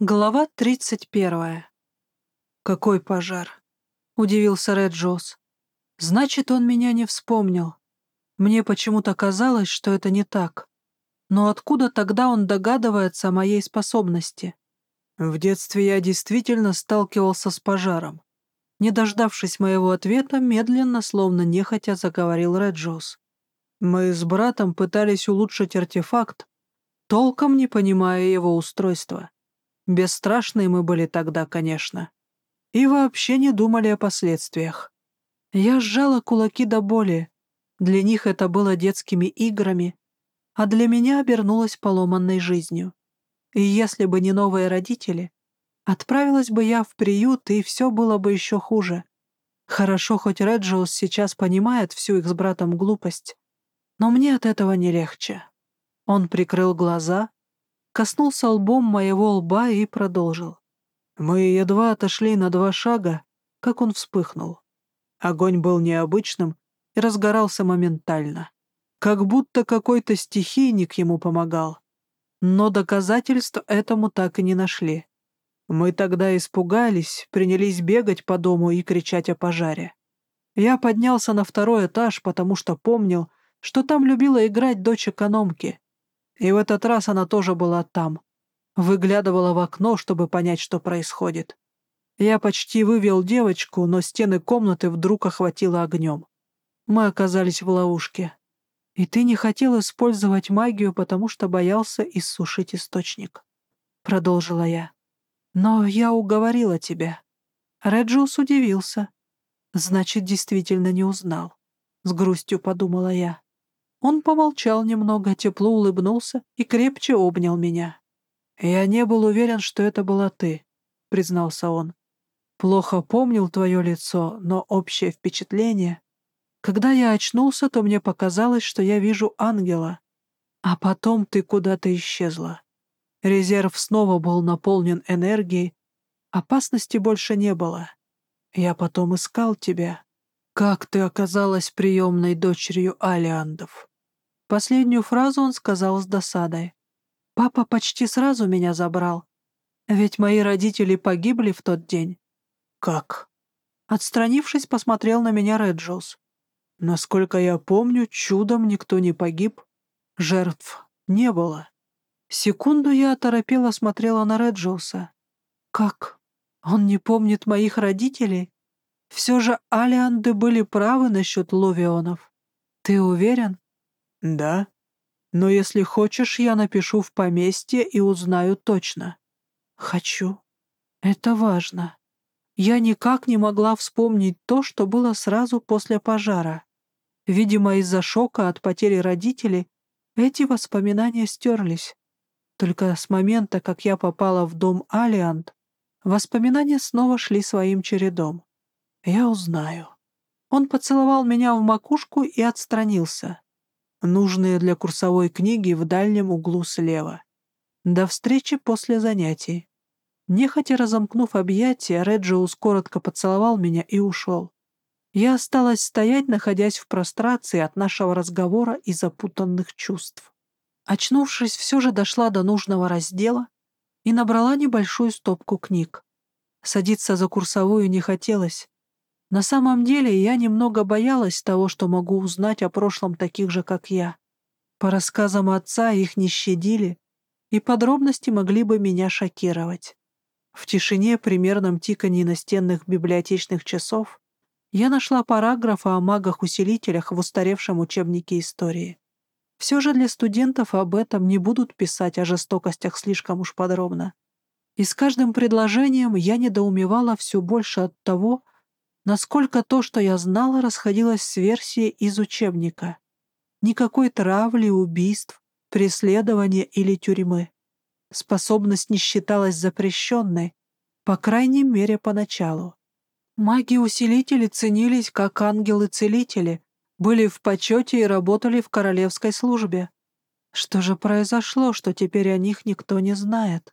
Глава тридцать первая. «Какой пожар?» — удивился Ред Джос. «Значит, он меня не вспомнил. Мне почему-то казалось, что это не так. Но откуда тогда он догадывается о моей способности? В детстве я действительно сталкивался с пожаром. Не дождавшись моего ответа, медленно, словно нехотя, заговорил Ред Джос. Мы с братом пытались улучшить артефакт, толком не понимая его устройства. Бесстрашные мы были тогда, конечно. И вообще не думали о последствиях. Я сжала кулаки до боли. Для них это было детскими играми, а для меня обернулось поломанной жизнью. И если бы не новые родители, отправилась бы я в приют, и все было бы еще хуже. Хорошо, хоть Реджиус сейчас понимает всю их с братом глупость, но мне от этого не легче. Он прикрыл глаза, коснулся лбом моего лба и продолжил. Мы едва отошли на два шага, как он вспыхнул. Огонь был необычным и разгорался моментально. Как будто какой-то стихийник ему помогал. Но доказательств этому так и не нашли. Мы тогда испугались, принялись бегать по дому и кричать о пожаре. Я поднялся на второй этаж, потому что помнил, что там любила играть дочь экономки, и в этот раз она тоже была там. Выглядывала в окно, чтобы понять, что происходит. Я почти вывел девочку, но стены комнаты вдруг охватило огнем. Мы оказались в ловушке. И ты не хотел использовать магию, потому что боялся иссушить источник. Продолжила я. Но я уговорила тебя. Реджиус удивился. Значит, действительно не узнал. С грустью подумала я. Он помолчал немного, тепло улыбнулся и крепче обнял меня. «Я не был уверен, что это была ты», — признался он. «Плохо помнил твое лицо, но общее впечатление. Когда я очнулся, то мне показалось, что я вижу ангела. А потом ты куда-то исчезла. Резерв снова был наполнен энергией, опасности больше не было. Я потом искал тебя. «Как ты оказалась приемной дочерью Алиандов?» Последнюю фразу он сказал с досадой. «Папа почти сразу меня забрал. Ведь мои родители погибли в тот день». «Как?» Отстранившись, посмотрел на меня Реджоус. «Насколько я помню, чудом никто не погиб. Жертв не было». Секунду я оторопела смотрела на Реджоуса. «Как? Он не помнит моих родителей?» Все же Алианды были правы насчет ловионов. Ты уверен? Да. Но если хочешь, я напишу в поместье и узнаю точно. Хочу. Это важно. Я никак не могла вспомнить то, что было сразу после пожара. Видимо, из-за шока от потери родителей эти воспоминания стерлись. Только с момента, как я попала в дом Алиант, воспоминания снова шли своим чередом. Я узнаю. Он поцеловал меня в макушку и отстранился. Нужные для курсовой книги в дальнем углу слева. До встречи после занятий. Нехотя разомкнув объятия, Реджиус коротко поцеловал меня и ушел. Я осталась стоять, находясь в прострации от нашего разговора и запутанных чувств. Очнувшись, все же дошла до нужного раздела и набрала небольшую стопку книг. Садиться за курсовую не хотелось. На самом деле я немного боялась того, что могу узнать о прошлом таких же, как я. По рассказам отца их не щадили, и подробности могли бы меня шокировать. В тишине, примерном тиканье настенных библиотечных часов, я нашла параграф о магах-усилителях в устаревшем учебнике истории. Все же для студентов об этом не будут писать о жестокостях слишком уж подробно. И с каждым предложением я недоумевала все больше от того, насколько то, что я знала, расходилось с версией из учебника. Никакой травли, убийств, преследования или тюрьмы. Способность не считалась запрещенной, по крайней мере, поначалу. Маги-усилители ценились как ангелы-целители, были в почете и работали в королевской службе. Что же произошло, что теперь о них никто не знает?